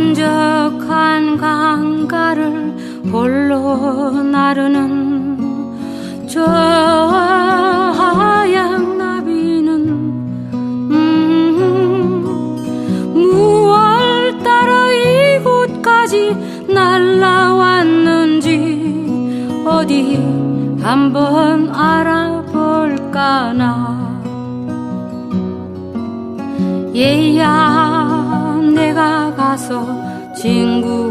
한적한 강가를 홀로 나르는 저 하얀 나비는 음, 무얼 따라 이곳까지 날라왔는지 어디 한번 알아볼까나. 예야 听故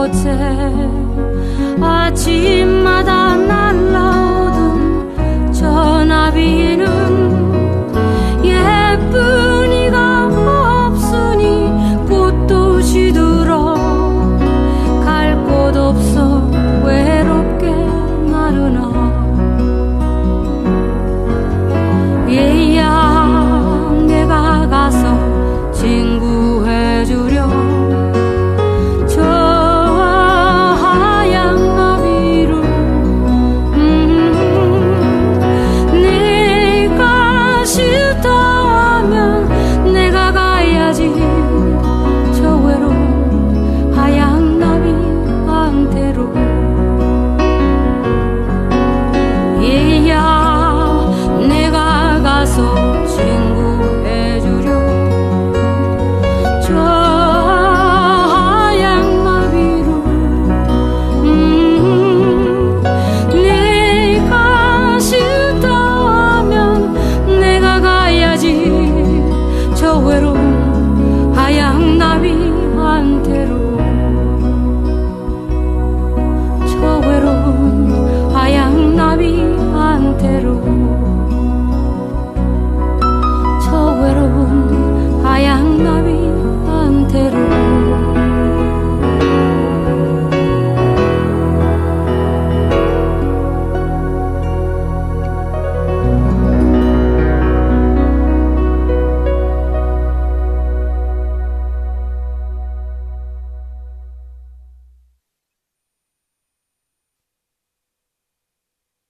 어제 아침마다 날라오던 전화비는